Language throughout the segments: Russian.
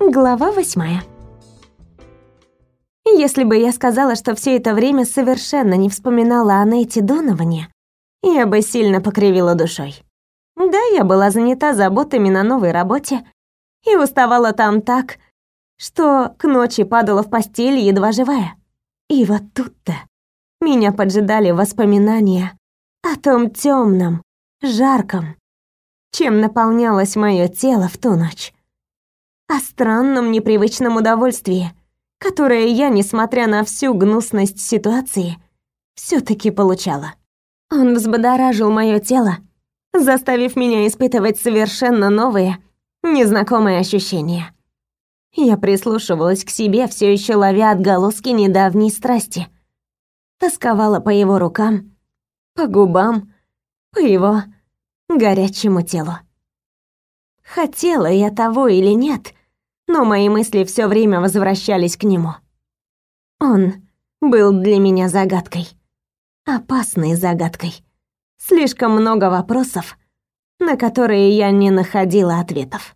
Глава восьмая. Если бы я сказала, что все это время совершенно не вспоминала о Нейте Доноване, я бы сильно покривила душой. Да, я была занята заботами на новой работе и уставала там так, что к ночи падала в постель едва живая. И вот тут-то меня поджидали воспоминания о том темном, жарком, чем наполнялось мое тело в ту ночь о странном непривычном удовольствии, которое я, несмотря на всю гнусность ситуации, все таки получала. Он взбодоражил мое тело, заставив меня испытывать совершенно новые, незнакомые ощущения. Я прислушивалась к себе, все еще ловя отголоски недавней страсти. Тосковала по его рукам, по губам, по его горячему телу. Хотела я того или нет, но мои мысли все время возвращались к нему. Он был для меня загадкой. Опасной загадкой. Слишком много вопросов, на которые я не находила ответов.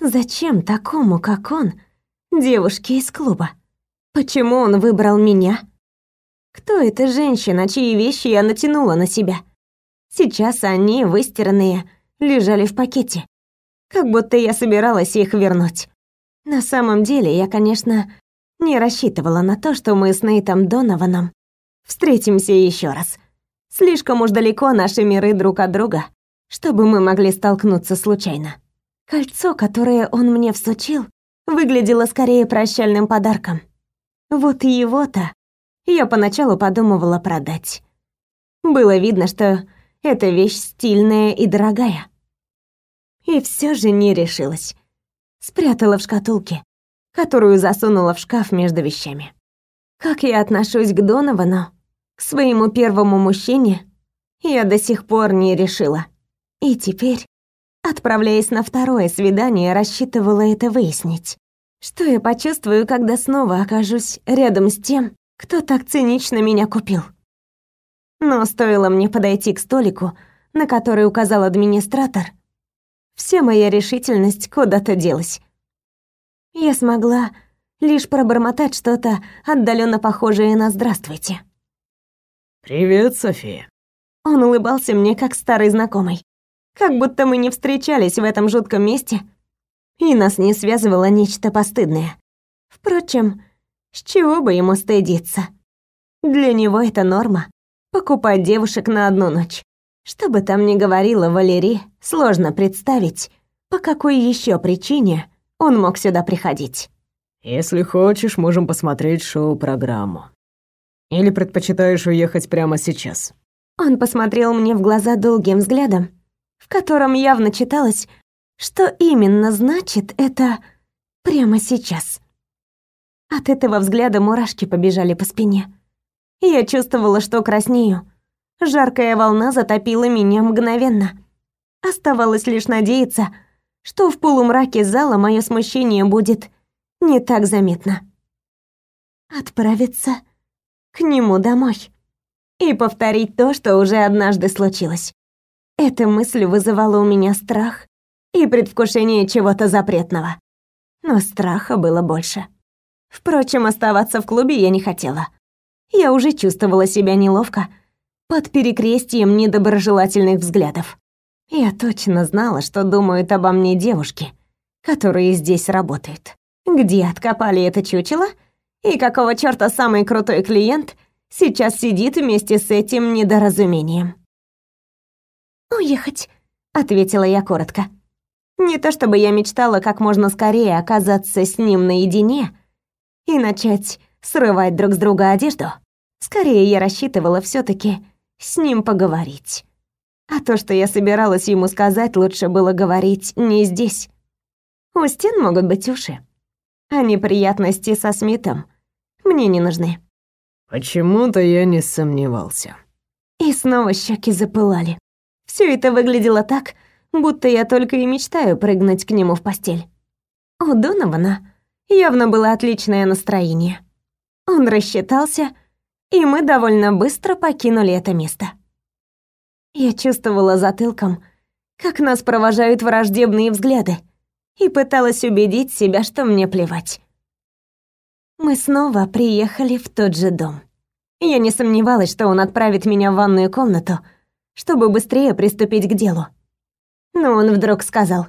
Зачем такому, как он, девушке из клуба? Почему он выбрал меня? Кто эта женщина, чьи вещи я натянула на себя? Сейчас они, выстиранные, лежали в пакете. Как будто я собиралась их вернуть. На самом деле, я, конечно, не рассчитывала на то, что мы с Нейтом Донованом встретимся еще раз. Слишком уж далеко наши миры друг от друга, чтобы мы могли столкнуться случайно. Кольцо, которое он мне всучил, выглядело скорее прощальным подарком. Вот его-то я поначалу подумывала продать. Было видно, что эта вещь стильная и дорогая. И все же не решилась спрятала в шкатулке, которую засунула в шкаф между вещами. Как я отношусь к Доновану, к своему первому мужчине, я до сих пор не решила. И теперь, отправляясь на второе свидание, рассчитывала это выяснить. Что я почувствую, когда снова окажусь рядом с тем, кто так цинично меня купил? Но стоило мне подойти к столику, на который указал администратор, Вся моя решительность куда-то делась. Я смогла лишь пробормотать что-то отдаленно похожее на «здравствуйте». «Привет, София». Он улыбался мне как старый знакомый. Как будто мы не встречались в этом жутком месте, и нас не связывало нечто постыдное. Впрочем, с чего бы ему стыдиться? Для него это норма — покупать девушек на одну ночь. Что бы там ни говорила Валерий, сложно представить, по какой еще причине он мог сюда приходить. «Если хочешь, можем посмотреть шоу-программу. Или предпочитаешь уехать прямо сейчас?» Он посмотрел мне в глаза долгим взглядом, в котором явно читалось, что именно значит это «прямо сейчас». От этого взгляда мурашки побежали по спине. Я чувствовала, что краснею, Жаркая волна затопила меня мгновенно. Оставалось лишь надеяться, что в полумраке зала мое смущение будет не так заметно. Отправиться к нему домой и повторить то, что уже однажды случилось. Эта мысль вызывала у меня страх и предвкушение чего-то запретного. Но страха было больше. Впрочем, оставаться в клубе я не хотела. Я уже чувствовала себя неловко, под перекрестием недоброжелательных взглядов. Я точно знала, что думают обо мне девушки, которые здесь работают. Где откопали это чучело? И какого чёрта самый крутой клиент сейчас сидит вместе с этим недоразумением? «Уехать», — ответила я коротко. Не то чтобы я мечтала как можно скорее оказаться с ним наедине и начать срывать друг с друга одежду. Скорее я рассчитывала все таки с ним поговорить. А то, что я собиралась ему сказать, лучше было говорить не здесь. У стен могут быть уши. А неприятности со Смитом мне не нужны. Почему-то я не сомневался. И снова щеки запылали. Все это выглядело так, будто я только и мечтаю прыгнуть к нему в постель. У Донована явно было отличное настроение. Он рассчитался и мы довольно быстро покинули это место. Я чувствовала затылком, как нас провожают враждебные взгляды, и пыталась убедить себя, что мне плевать. Мы снова приехали в тот же дом. Я не сомневалась, что он отправит меня в ванную комнату, чтобы быстрее приступить к делу. Но он вдруг сказал: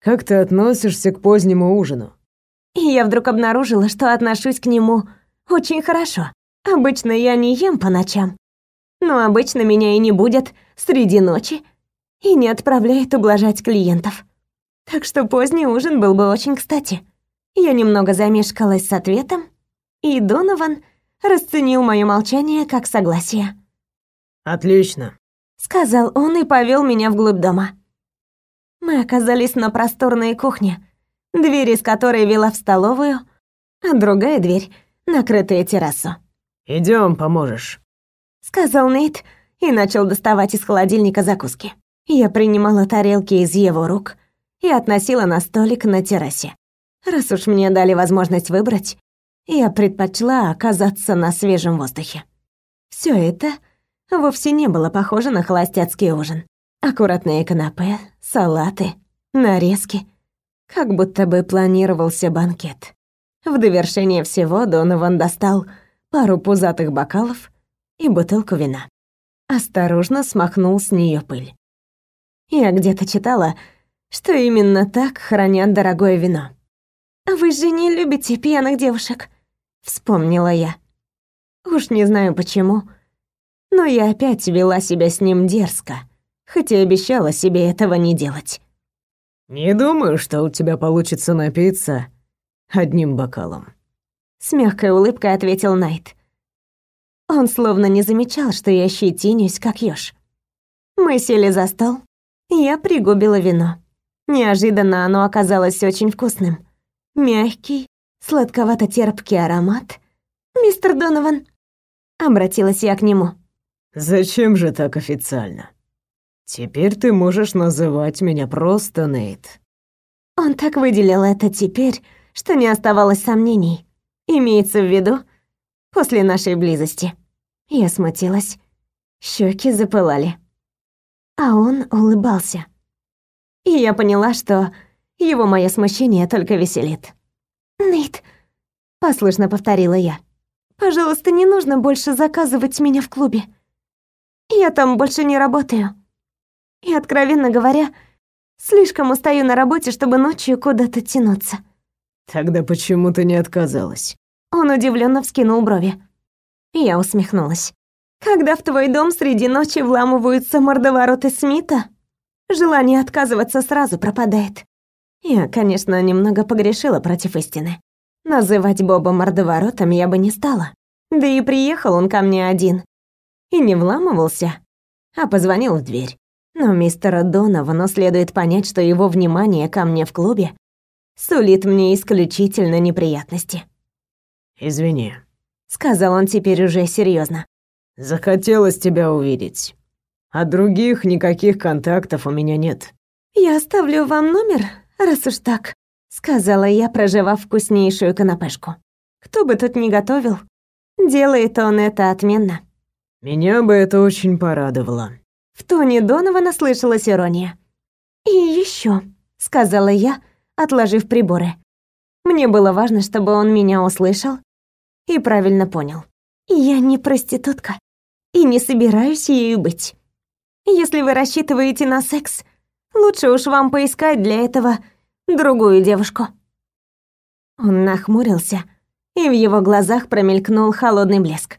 "Как ты относишься к позднему ужину?" И я вдруг обнаружила, что отношусь к нему очень хорошо. Обычно я не ем по ночам, но обычно меня и не будет среди ночи и не отправляет ублажать клиентов. Так что поздний ужин был бы очень кстати. Я немного замешкалась с ответом, и Донован расценил моё молчание как согласие. «Отлично», — сказал он и повел меня вглубь дома. Мы оказались на просторной кухне, дверь из которой вела в столовую, а другая дверь — накрытая террасу. Идем, поможешь», — сказал Нейт и начал доставать из холодильника закуски. Я принимала тарелки из его рук и относила на столик на террасе. Раз уж мне дали возможность выбрать, я предпочла оказаться на свежем воздухе. Все это вовсе не было похоже на холостяцкий ужин. Аккуратные канапе, салаты, нарезки. Как будто бы планировался банкет. В довершение всего Донован достал пару пузатых бокалов и бутылку вина. Осторожно смахнул с нее пыль. Я где-то читала, что именно так хранят дорогое вино. «Вы же не любите пьяных девушек», — вспомнила я. Уж не знаю почему, но я опять вела себя с ним дерзко, хотя обещала себе этого не делать. «Не думаю, что у тебя получится напиться одним бокалом», — с мягкой улыбкой ответил Найт. Он словно не замечал, что я щетинюсь, как ёж. Мы сели за стол, я пригубила вино. Неожиданно оно оказалось очень вкусным мягкий, сладковато-терпкий аромат. «Мистер Донован», — обратилась я к нему. «Зачем же так официально? Теперь ты можешь называть меня просто Нейт». Он так выделил это теперь, что не оставалось сомнений. Имеется в виду после нашей близости. Я смутилась. Щеки запылали. А он улыбался. И я поняла, что его мое смущение только веселит. «Нейт», — послушно повторила я, «пожалуйста, не нужно больше заказывать меня в клубе. Я там больше не работаю. И, откровенно говоря, слишком устаю на работе, чтобы ночью куда-то тянуться». «Тогда почему ты не отказалась?» Он удивленно вскинул брови. Я усмехнулась. «Когда в твой дом среди ночи вламываются мордовороты Смита, желание отказываться сразу пропадает. Я, конечно, немного погрешила против истины. Называть Боба мордоворотом я бы не стала. Да и приехал он ко мне один. И не вламывался, а позвонил в дверь. Но мистера Доновану следует понять, что его внимание ко мне в клубе сулит мне исключительно неприятности. «Извини», — сказал он теперь уже серьезно. «Захотелось тебя увидеть. А других никаких контактов у меня нет». «Я оставлю вам номер, раз уж так», — сказала я, проживав вкуснейшую канапешку. «Кто бы тут ни готовил, делает он это отменно». «Меня бы это очень порадовало». В тоне Донована слышалась ирония. «И еще, сказала я, отложив приборы. Мне было важно, чтобы он меня услышал и правильно понял. «Я не проститутка и не собираюсь ею быть. Если вы рассчитываете на секс, Лучше уж вам поискать для этого другую девушку». Он нахмурился, и в его глазах промелькнул холодный блеск.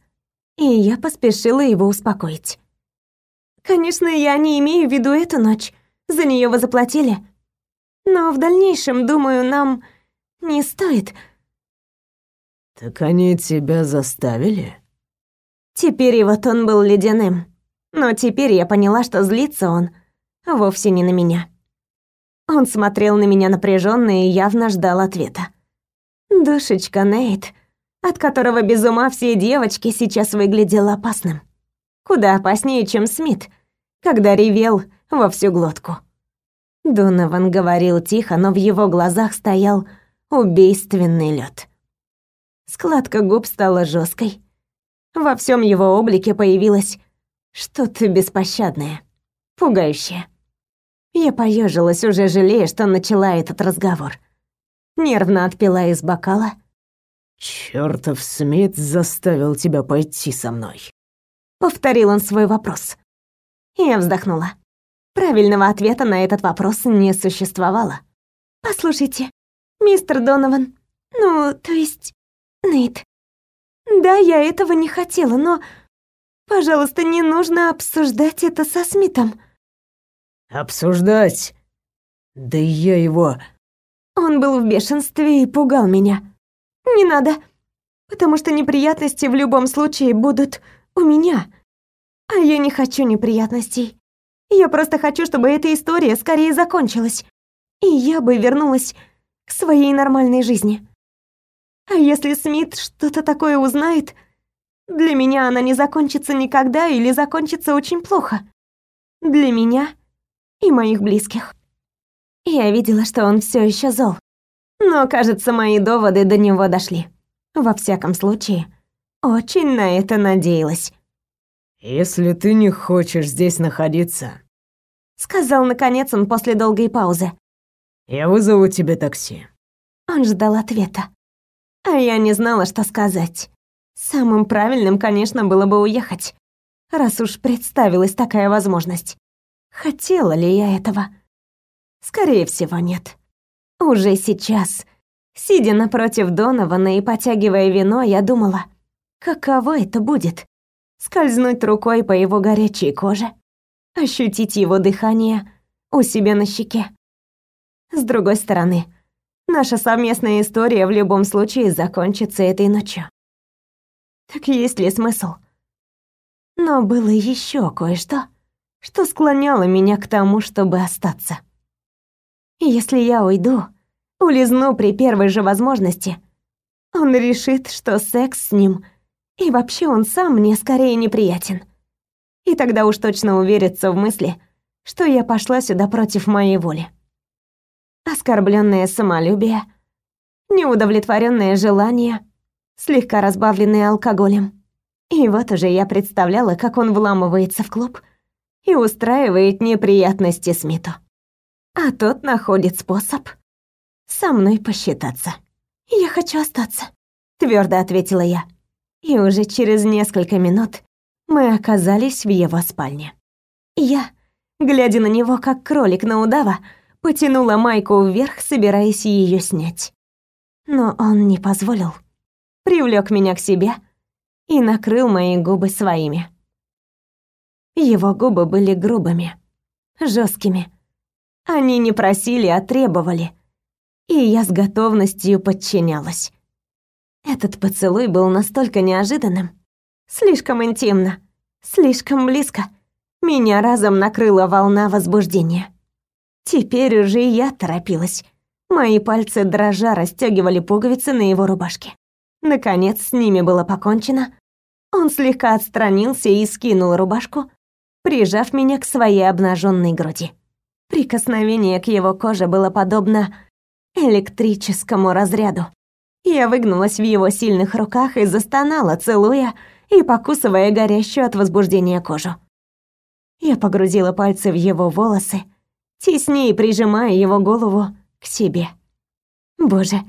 И я поспешила его успокоить. «Конечно, я не имею в виду эту ночь. За нее вы заплатили. Но в дальнейшем, думаю, нам не стоит...» «Так они тебя заставили?» Теперь его тон был ледяным. Но теперь я поняла, что злится он вовсе не на меня. Он смотрел на меня напряженно и явно ждал ответа. Душечка Нейт, от которого без ума все девочки, сейчас выглядел опасным. Куда опаснее, чем Смит, когда ревел во всю глотку. Донован говорил тихо, но в его глазах стоял убийственный лед. Складка губ стала жесткой. Во всем его облике появилось что-то беспощадное, пугающее. Я поежилась, уже жалея, что начала этот разговор. Нервно отпила из бокала. «Чёртов Смит заставил тебя пойти со мной», — повторил он свой вопрос. Я вздохнула. Правильного ответа на этот вопрос не существовало. «Послушайте, мистер Донован, ну, то есть, Нейт, да, я этого не хотела, но, пожалуйста, не нужно обсуждать это со Смитом». «Обсуждать? Да я его...» Он был в бешенстве и пугал меня. «Не надо, потому что неприятности в любом случае будут у меня. А я не хочу неприятностей. Я просто хочу, чтобы эта история скорее закончилась, и я бы вернулась к своей нормальной жизни. А если Смит что-то такое узнает, для меня она не закончится никогда или закончится очень плохо. Для меня и моих близких. Я видела, что он все еще зол. Но, кажется, мои доводы до него дошли. Во всяком случае, очень на это надеялась. «Если ты не хочешь здесь находиться...» Сказал, наконец, он после долгой паузы. «Я вызову тебе такси». Он ждал ответа. А я не знала, что сказать. Самым правильным, конечно, было бы уехать, раз уж представилась такая возможность. Хотела ли я этого? Скорее всего, нет. Уже сейчас, сидя напротив Донована и потягивая вино, я думала, каково это будет скользнуть рукой по его горячей коже, ощутить его дыхание у себя на щеке. С другой стороны, наша совместная история в любом случае закончится этой ночью. Так есть ли смысл? Но было еще кое-что, что склоняло меня к тому, чтобы остаться. Если я уйду, улизну при первой же возможности, он решит, что секс с ним и вообще он сам мне скорее неприятен. И тогда уж точно уверится в мысли, что я пошла сюда против моей воли. Оскорбленное самолюбие, неудовлетворенное желание, слегка разбавленное алкоголем. И вот уже я представляла, как он вламывается в клуб и устраивает неприятности Смиту. А тот находит способ со мной посчитаться. «Я хочу остаться», — твердо ответила я и уже через несколько минут мы оказались в его спальне. Я, глядя на него как кролик на удава, потянула майку вверх, собираясь ее снять. Но он не позволил. Привлек меня к себе и накрыл мои губы своими. Его губы были грубыми, жесткими. Они не просили, а требовали. И я с готовностью подчинялась. Этот поцелуй был настолько неожиданным, слишком интимно, слишком близко. Меня разом накрыла волна возбуждения. Теперь уже я торопилась. Мои пальцы дрожа расстегивали пуговицы на его рубашке. Наконец, с ними было покончено. Он слегка отстранился и скинул рубашку, прижав меня к своей обнаженной груди. Прикосновение к его коже было подобно электрическому разряду. Я выгнулась в его сильных руках и застонала, целуя и покусывая горящую от возбуждения кожу. Я погрузила пальцы в его волосы, теснее прижимая его голову к себе. Боже,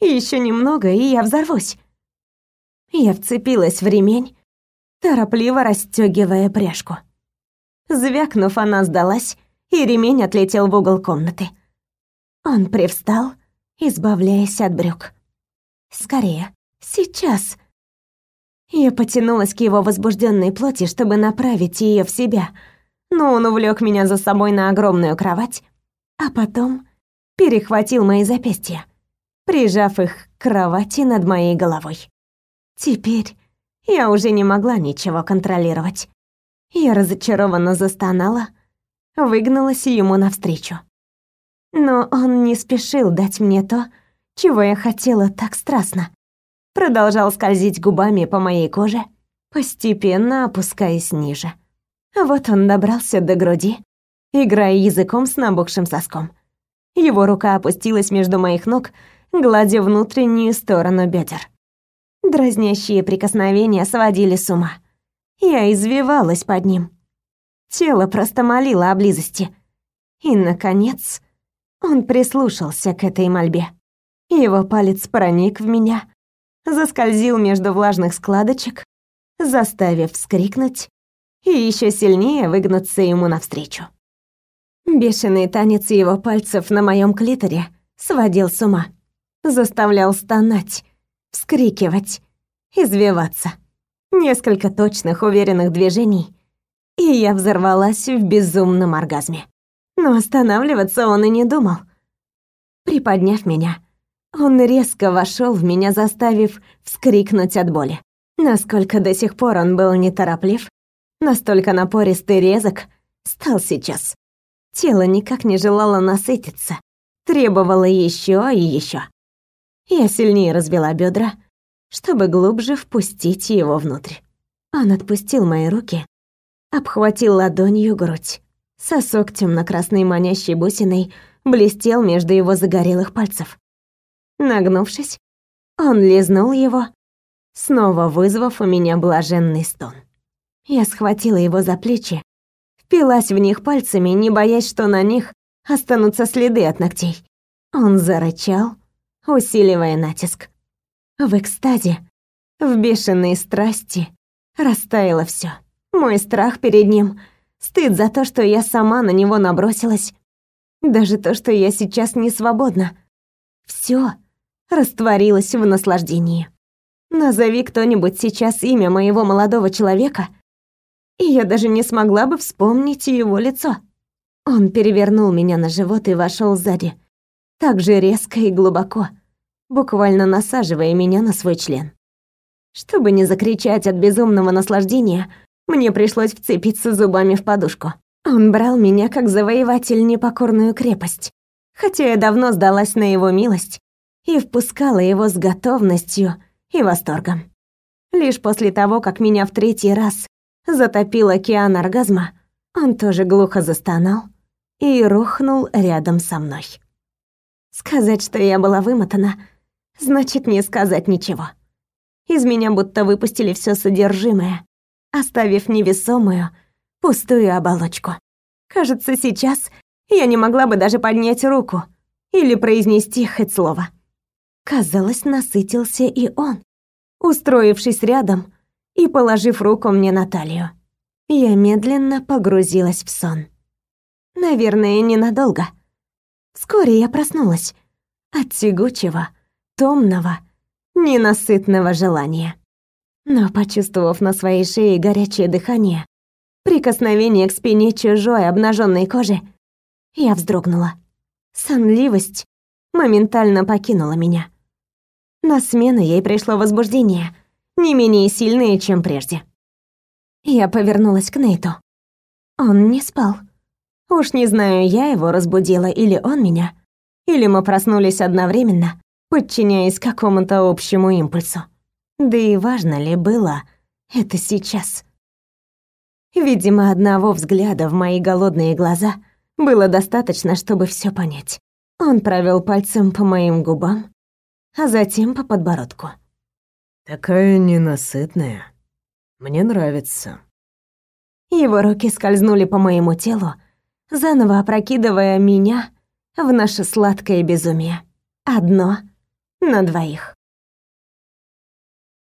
еще немного, и я взорвусь. Я вцепилась в ремень, торопливо расстегивая пряжку. Звякнув, она сдалась, и ремень отлетел в угол комнаты. Он привстал, избавляясь от брюк. Скорее, сейчас. Я потянулась к его возбужденной плоти, чтобы направить ее в себя, но он увлек меня за собой на огромную кровать, а потом перехватил мои запястья, прижав их к кровати над моей головой. Теперь я уже не могла ничего контролировать. Я разочарованно застонала, выгнулась ему навстречу. Но он не спешил дать мне то, чего я хотела так страстно. Продолжал скользить губами по моей коже, постепенно опускаясь ниже. Вот он добрался до груди, играя языком с набухшим соском. Его рука опустилась между моих ног, гладя внутреннюю сторону бедер. Дразнящие прикосновения сводили с ума. Я извивалась под ним. Тело просто молило о близости. И, наконец, он прислушался к этой мольбе. Его палец проник в меня, заскользил между влажных складочек, заставив вскрикнуть и еще сильнее выгнуться ему навстречу. Бешеный танец его пальцев на моем клиторе сводил с ума, заставлял стонать, вскрикивать, извиваться. Несколько точных, уверенных движений, и я взорвалась в безумном оргазме. Но останавливаться он и не думал. Приподняв меня, он резко вошел в меня, заставив вскрикнуть от боли. Насколько до сих пор он был нетороплив, настолько напористый резок стал сейчас. Тело никак не желало насытиться, требовало еще и еще. Я сильнее развела бедра, чтобы глубже впустить его внутрь. Он отпустил мои руки, обхватил ладонью грудь. Сосок темно-красной манящей бусиной блестел между его загорелых пальцев. Нагнувшись, он лизнул его, снова вызвав у меня блаженный стон. Я схватила его за плечи, впилась в них пальцами, не боясь, что на них останутся следы от ногтей. Он зарычал, усиливая натиск. В экстазе, в бешеной страсти растаяло все. Мой страх перед ним, стыд за то, что я сама на него набросилась, даже то, что я сейчас не свободна. Все растворилось в наслаждении. Назови кто-нибудь сейчас имя моего молодого человека, и я даже не смогла бы вспомнить его лицо. Он перевернул меня на живот и вошел сзади, так же резко и глубоко, буквально насаживая меня на свой член. Чтобы не закричать от безумного наслаждения, мне пришлось вцепиться зубами в подушку. Он брал меня как завоеватель непокорную крепость, хотя я давно сдалась на его милость и впускала его с готовностью и восторгом. Лишь после того, как меня в третий раз затопил океан оргазма, он тоже глухо застонал и рухнул рядом со мной. Сказать, что я была вымотана, значит не сказать ничего. Из меня будто выпустили все содержимое, оставив невесомую, пустую оболочку. Кажется, сейчас я не могла бы даже поднять руку или произнести хоть слово. Казалось, насытился и он, устроившись рядом и положив руку мне на талию. Я медленно погрузилась в сон. Наверное, ненадолго. Вскоре я проснулась от тягучего, томного, ненасытного желания. Но, почувствовав на своей шее горячее дыхание, прикосновение к спине чужой обнаженной кожи, я вздрогнула. Сонливость моментально покинула меня. На смену ей пришло возбуждение, не менее сильное, чем прежде. Я повернулась к Нейту. Он не спал. Уж не знаю, я его разбудила или он меня, или мы проснулись одновременно, подчиняясь какому-то общему импульсу. Да и важно ли было это сейчас? Видимо, одного взгляда в мои голодные глаза было достаточно, чтобы все понять. Он провел пальцем по моим губам, а затем по подбородку. «Такая ненасытная. Мне нравится». Его руки скользнули по моему телу, заново опрокидывая меня в наше сладкое безумие. Одно на двоих.